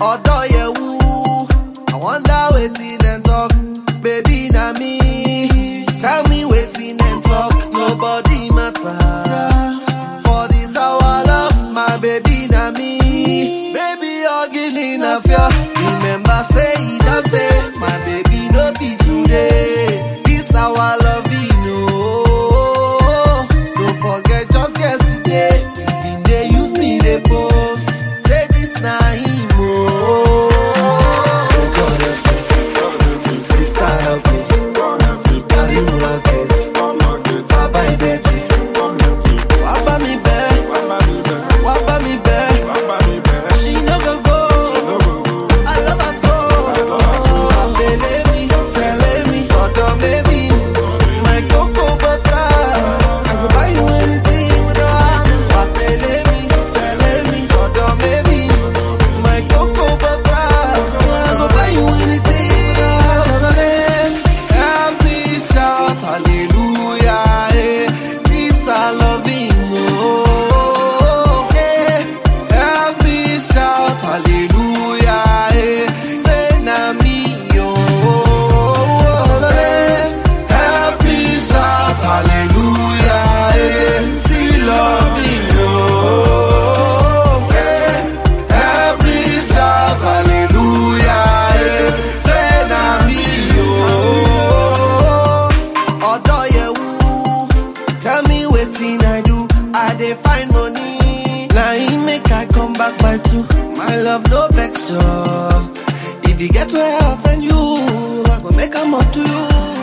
Odoyewu, I wonder waiting and talk, baby. back by two. My love, no vexed. If you get where I offend you, I go make them up to you.